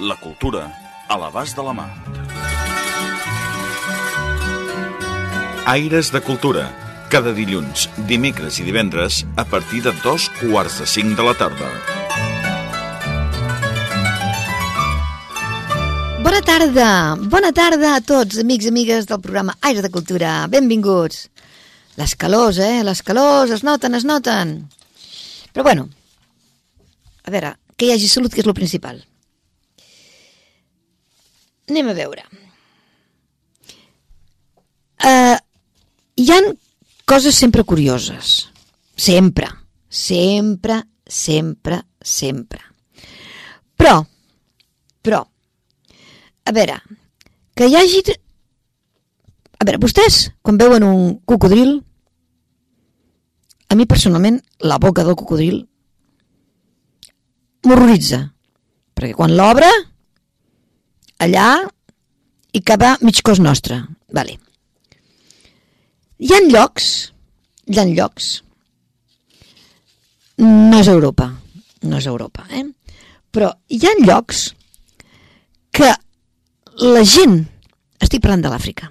La cultura a l'abast de la mà. Aires de Cultura. Cada dilluns, dimecres i divendres a partir de dos quarts de cinc de la tarda. Bona tarda, bona tarda a tots, amics i amigues del programa Aire de Cultura. Benvinguts. Les calors, eh? Les calors es noten, es noten. Però bueno, a veure, que hi hagi salut, que és el principal. Anem a veure. Uh, hi han coses sempre curioses. Sempre. Sempre, sempre, sempre. Però, però, a veure, que hi hagi... A veure, vostès, quan veuen un cocodril, a mi personalment, la boca del cocodril m'horroritza. Perquè quan l'obre, allà hi acaba mig cos nostre. Vale. Hi ha llocs, hi ha llocs, no és Europa, no és Europa, eh? però hi ha llocs que la gent, estic parlant de l'Àfrica,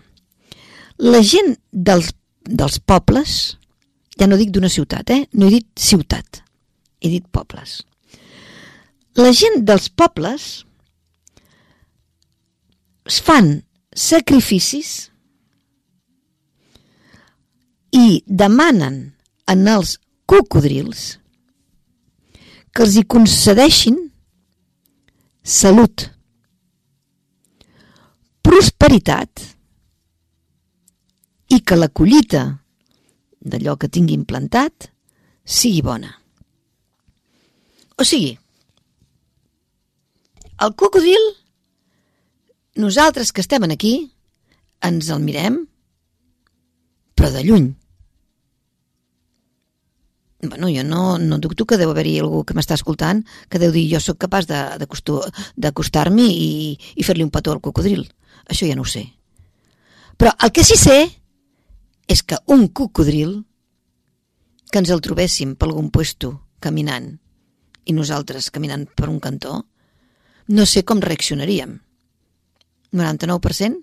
la gent dels, dels pobles, ja no dic d'una ciutat, eh? no he dit ciutat, he dit pobles. La gent dels pobles es fan sacrificis i demanen en els cocodrils que els hi concedeixin salut, prosperitat i que la collita d'allò que tingui implantat sigui bona. O sigui, el cocodril, nosaltres que estem aquí, ens el mirem, però de lluny. Bueno, jo no, no dubto que deu haver-hi algú que m'està escoltant que deu dir jo sóc capaç d'acostar-m'hi i, i fer-li un petó al cocodril. Això ja no ho sé. Però el que sí sé és que un cocodril que ens el trobéssim per algun puesto caminant i nosaltres caminant per un cantó, no sé com reaccionaríem. 99%?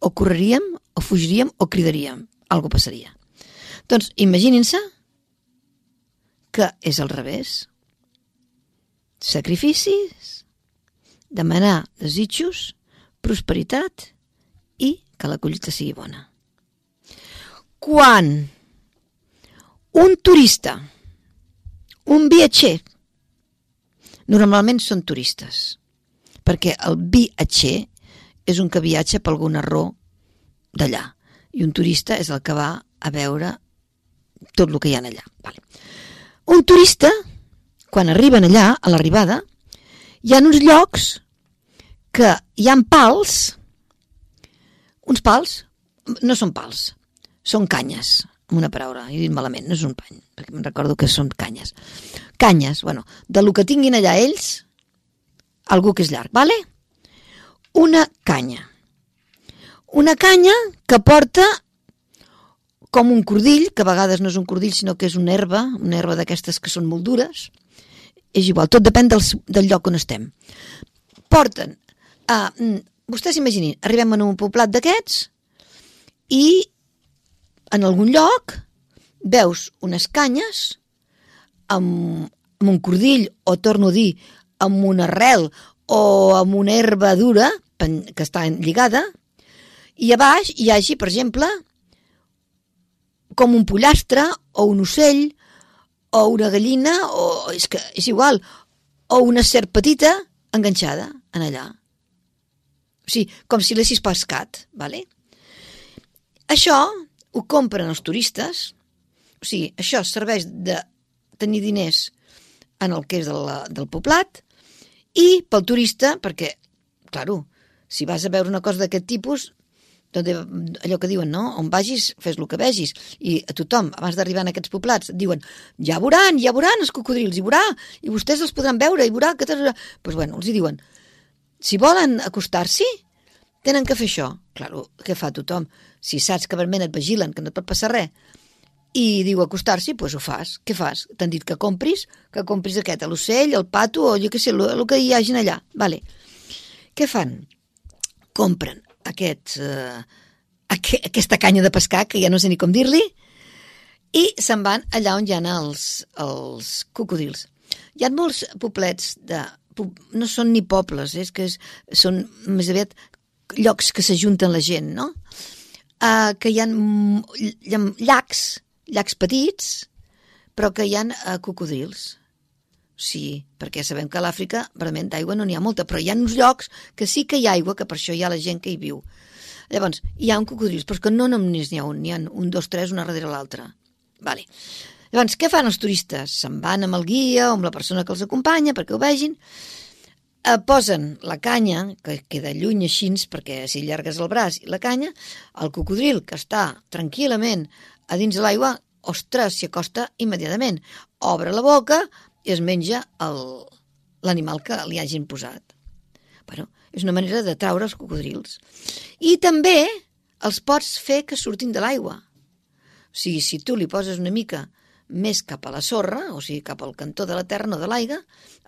O correríem, o fugiríem, o cridaríem. Algo passaria. Doncs imaginin-se que és al revés. Sacrificis, demanar desitjos, prosperitat i que la collita sigui bona. Quan un turista, un viatger, normalment són turistes, perquè el viatger és un que viatja per alguna raó d'allà, i un turista és el que va a veure tot el que hi ha allà. Vale. Un turista, quan arriben allà, a l'arribada, hi ha uns llocs que hi han pals, uns pals, no són pals, són canyes, amb una paraula, he dit malament, no és un pany, perquè me'n recordo que són canyes. Canyes, bueno, de lo que tinguin allà ells, algú que és llarg, vale? Una canya. Una canya que porta com un cordill, que a vegades no és un cordill, sinó que és una herba, una herba d'aquestes que són molt dures. És igual, tot depèn del, del lloc on estem. Porten, uh, vostès imaginin, arribem a un poblat d'aquests i en algun lloc veus unes canyes amb, amb un cordill, o torno a dir, amb una arrel o amb una herba dura que està lligada, i a baix hi hagi, per exemple, com un pollastre o un ocell o una gallina o és que és igual o una serp petita enganxada en allà. O sigui, com si l'hessis pescat, vale? Això ho compren els turistes, o sigui, això serveix de tenir diners en el que és del, del poblat i pel turista, perquè claro, si vas a veure una cosa d'aquest tipus, doncs allò que diuen, no? On vagis, fes el que vegis. I a tothom, abans d'arribar en aquests poblats, diuen, ja veuran, ja veuran els cocodrils, i veurà, i vostès els podran veure, i veurà que... Pues bueno, els hi diuen, si volen acostar-s'hi, tenen que fer això. Claro, què fa tothom? Si saps que verment et vigilen, que no et pot passar res, i diu acostar-s'hi, doncs pues ho fas. Què fas? T'han dit que compris? Que compris aquest, l'ocell, el pato, o jo què sé, el, el que hi hagin allà. Vale. Què fan? Compren aquest, eh, aqu aquesta canya de pescar, que ja no sé ni com dir-li, i se'n van allà on hi ha els, els cocodrils. Hi ha molts poblets de... No són ni pobles, eh, és que és, són més aviat llocs que s'ajunten la gent, no? Uh, que hi ha, hi ha llacs, llacs petits, però que hi ha uh, cocodrils. Sí, perquè sabem que a l'Àfrica realment d'aigua no n'hi ha molta, però hi ha uns llocs que sí que hi ha aigua, que per això hi ha la gent que hi viu. Llavors, hi ha un cocodrils, però que no només n'hi ha un, n'hi ha un, dos, tres, una darrere l'altra. Vale. Llavors, què fan els turistes? Se'n van amb el guia o amb la persona que els acompanya perquè ho vegin, eh, posen la canya, que queda lluny així, perquè si llargues el braç i la canya, el cocodril que està tranquil·lament a dins de l'aigua, ostres, s'hi acosta immediatament. Obre la boca, i es menja l'animal que li hagin posat. Bueno, és una manera de traure els cocodrils. I també els pots fer que surtin de l'aigua. O sigui, si tu li poses una mica més cap a la sorra, o sigui, cap al cantó de la terra, no de l'aigua,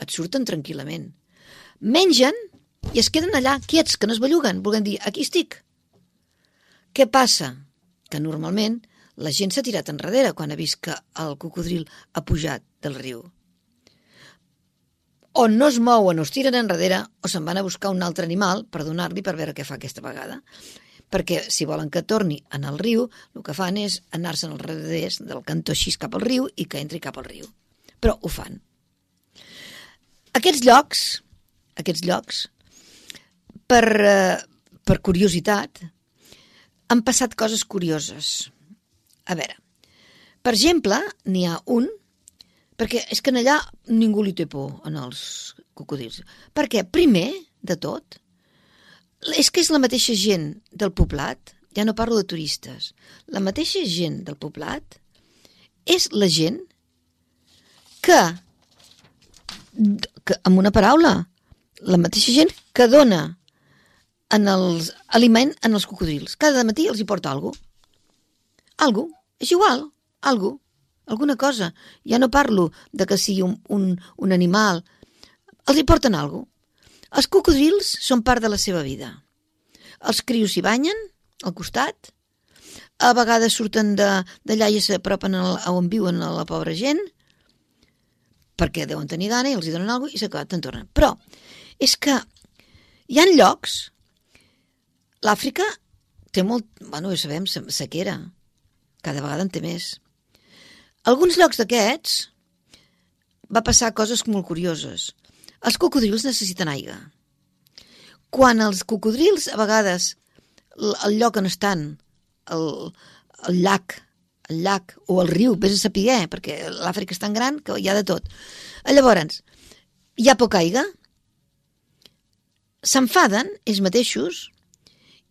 et surten tranquil·lament. Mengen i es queden allà quiets, que no es belluguen, volent dir, aquí estic. Què passa? Que normalment la gent s'ha tirat enrere quan ha vist que el cocodril ha pujat del riu o no es mouen o es tiren enrere o se'n van a buscar un altre animal per donar-li per veure què fa aquesta vegada. Perquè si volen que torni en el riu, el que fan és anar-se'n al revés del cantó així cap al riu i que entri cap al riu. Però ho fan. Aquests llocs, aquests llocs, per, eh, per curiositat, han passat coses curioses. A veure, per exemple, n'hi ha un perquè és que allà ningú li té por, en els cocodrils. Perquè, primer de tot, és que és la mateixa gent del poblat, ja no parlo de turistes, la mateixa gent del poblat és la gent que, que amb una paraula, la mateixa gent que dona en els aliment en els cocodrils. Cada matí els hi porta. Algo. És igual. Algo alguna cosa. Ja no parlo de que sigui un, un, un animal. Els hi porten alguna cosa. Els cocodrils són part de la seva vida. Els crios s'hi banyen, al costat, a vegades surten d'allà i s'apropen on viuen la pobra gent, perquè deuen tenir gana i els hi donen alguna cosa i te'n tornen. Però és que hi han llocs... L'Àfrica té molt... Bueno, ja sabem, sequera. Cada vegada en té més. Alguns llocs d'aquests va passar coses molt curioses. Els cocodrils necessiten aigua. Quan els cocodrils, a vegades, el lloc on estan, el, el llac, el llac o el riu, vés a saber, eh, perquè l'Àfrica és tan gran que hi ha de tot. Llavors, hi ha poca aigua, s'enfaden ells mateixos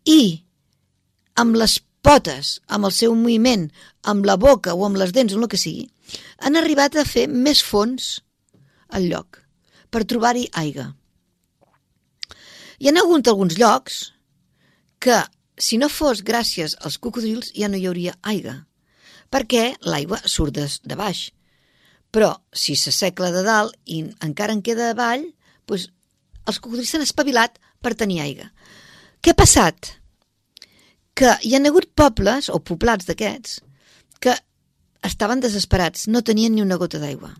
i amb les potes, amb el seu moviment, amb la boca o amb les dents o el que sigui, han arribat a fer més fons al lloc per trobar-hi aigua. Hi ha hagut alguns llocs que, si no fos gràcies als cocodrils, ja no hi hauria aigua, perquè l'aigua surt de, de baix. Però, si s'asseca de dalt i encara en queda avall, doncs els cocodrils s'han espavilat per tenir aigua. Què ha passat? Que hi ha hagut pobles o poblats d'aquests que estaven desesperats, no tenien ni una gota d'aigua.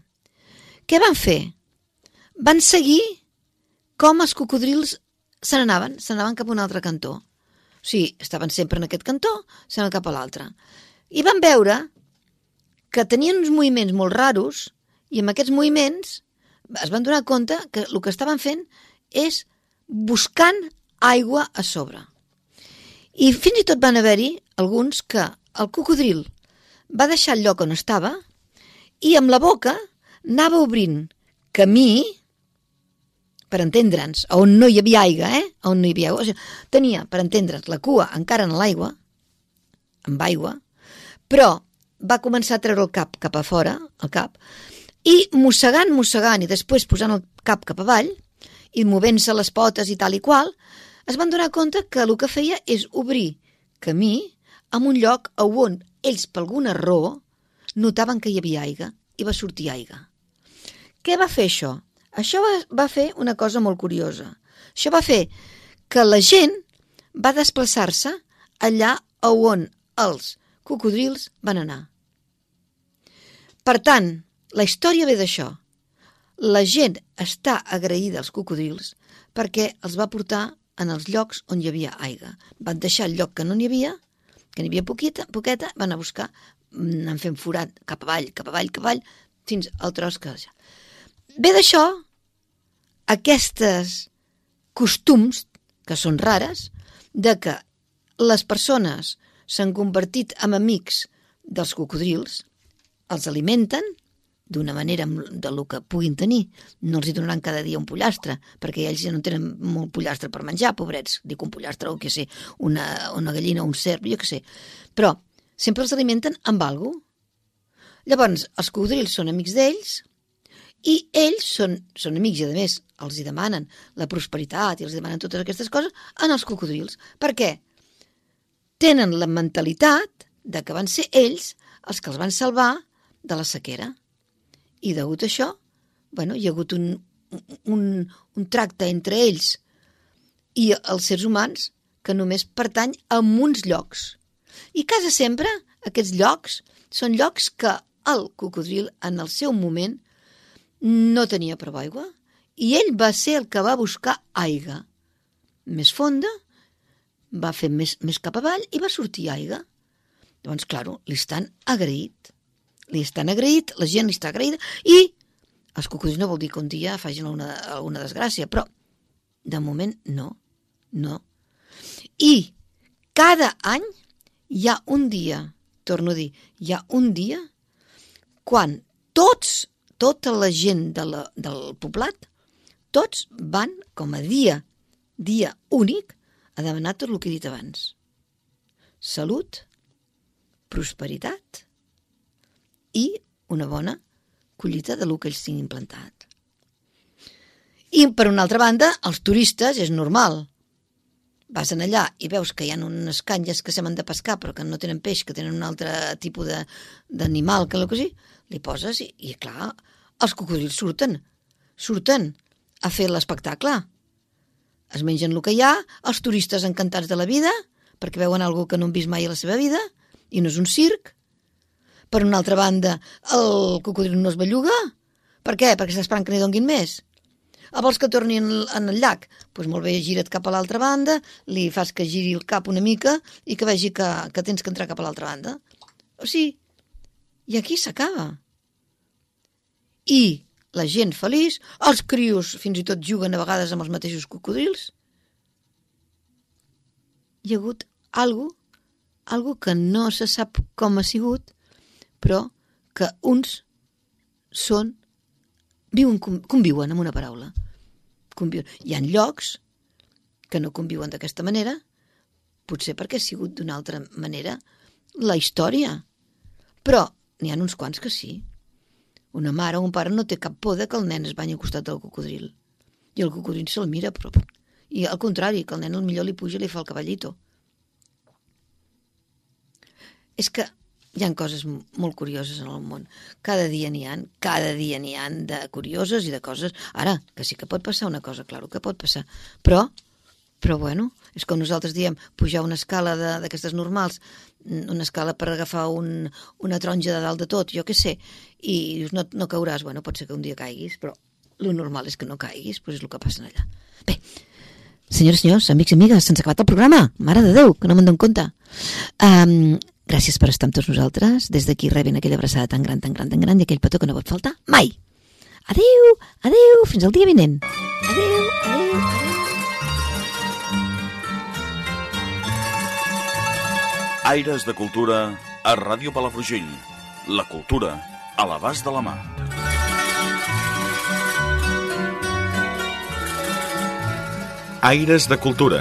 Què van fer? Van seguir com els cocodrils se n'anaven, se n'anaven cap a un altre cantó. O sigui, estaven sempre en aquest cantó, se cap a l'altre. I van veure que tenien uns moviments molt raros i amb aquests moviments es van donar compte que el que estaven fent és buscant aigua a sobre. I fins i tot van haver-hi alguns que el cocodril va deixar el lloc on estava i amb la boca anava obrint camí per entendre'ns, on no hi havia aigua, eh? On no hi havia aigua. O sigui, tenia, per entendre'ns, la cua encara en l'aigua, amb aigua, però va començar a treure el cap cap a fora, el cap, i mossegant, mossegant, i després posant el cap cap avall, i movent-se les potes i tal i qual, es van donar compte que el que feia és obrir camí en un lloc on ells, per alguna raó, notaven que hi havia aigua i va sortir aigua. Què va fer això? Això va, va fer una cosa molt curiosa. Això va fer que la gent va desplaçar-se allà on els cocodrils van anar. Per tant, la història ve d'això. La gent està agraïda als cocodrils perquè els va portar en els llocs on hi havia aigua. Van deixar el lloc que no n'hi havia, que n'hi havia poqueta, poqueta, van a buscar, mm, anant fent forat cap avall, cap avall, cap avall, fins al tros que... Ve d'això aquestes costums, que són rares, de que les persones s'han convertit en amics dels cocodrils, els alimenten d'una manera de lo que puguin tenir. No els hi donaran cada dia un pollastre, perquè ells ja no tenen molt pollastre per menjar, pobrets. Dic un pollastre o què sé, una, una gallina o un cerf, jo què sé. Però sempre els alimenten amb algú. Llavors, els cocodrils són amics d'ells i ells són, són amics i, a més, els hi demanen la prosperitat i els demanen totes aquestes coses en els cocodrils. Per què? Tenen la mentalitat de que van ser ells els que els van salvar de la sequera. I degut a això, bueno, hi ha hagut un, un, un tracte entre ells i els sers humans que només pertany a uns llocs. I quasi sempre aquests llocs són llocs que el cocodril en el seu moment no tenia prou aigua i ell va ser el que va buscar aigua. Més fonda, va fer més, més cap avall i va sortir aigua. Llavors, claro, li estan agraït. Li estan agraït, la gent li està agraïda i els cocodrils no vol dir que un dia facin alguna, alguna desgràcia, però de moment no, no. I cada any hi ha un dia, torno a dir, hi ha un dia quan tots tota la gent de la, del poblat, tots van com a dia, dia únic, a demanar tot el que he dit abans. Salut, prosperitat i una bona collita de lo que ells tinguin plantat. I, per una altra banda, els turistes és normal. Vas en allà i veus que hi ha unes canyes que s'han de pescar però que no tenen peix, que tenen un altre tipus d'animal que que sigui, li poses i, i clar, els cocodrils surten, surten a fer l'espectacle. Es mengen el que hi ha, els turistes encantats de la vida, perquè veuen algú que no han vist mai a la seva vida, i no és un circ. Per una altra banda, el cocodril no es belluga. Per què? Perquè està esperant que n'hi donguin més. A vols que torni en, en el llac? Doncs pues molt bé, gira't cap a l'altra banda, li fas que giri el cap una mica i que vegi que, que tens que entrar cap a l'altra banda. O sigui, i aquí s'acaba i la gent feliç, els crios fins i tot juguen a vegades amb els mateixos cocodrils. Hi ha hagut algo, algo que no se sap com ha sigut, però que uns són, viuen, conviuen amb una paraula. Conviuen. Hi ha llocs que no conviuen d'aquesta manera, potser perquè ha sigut d'una altra manera la història, però n'hi ha uns quants que sí. Una mare o un pare no té cap por de que el nen es banyi al costat del cocodril. I el cocodril se'l mira, però... I al contrari, que el nen al millor li puja i li fa el cavallito. És que hi han coses molt curioses en el món. Cada dia n'hi han, cada dia n'hi han de curioses i de coses... Ara, que sí que pot passar una cosa, claro que pot passar. Però però bueno, és com nosaltres diem, pujar una escala d'aquestes normals, una escala per agafar un, una taronja de dalt de tot, jo què sé, i dius, no, no cauràs, bueno, pot ser que un dia caiguis, però lo normal és que no caiguis, doncs és el que passa allà. Bé, senyors i senyors, amics i amigues, se'ns ha acabat el programa, mare de Déu, que no me'n dono compte. Um, gràcies per estar amb tots nosaltres, des d'aquí rebin aquella abraçada tan gran, tan gran, tan gran, i aquell petó que no pot faltar mai. Adeu, adeu, fins al dia vinent. Adeu, adeu. Aires de Cultura a Ràdio Palafrugell. La cultura a l'abast de la mà. Aires de Cultura,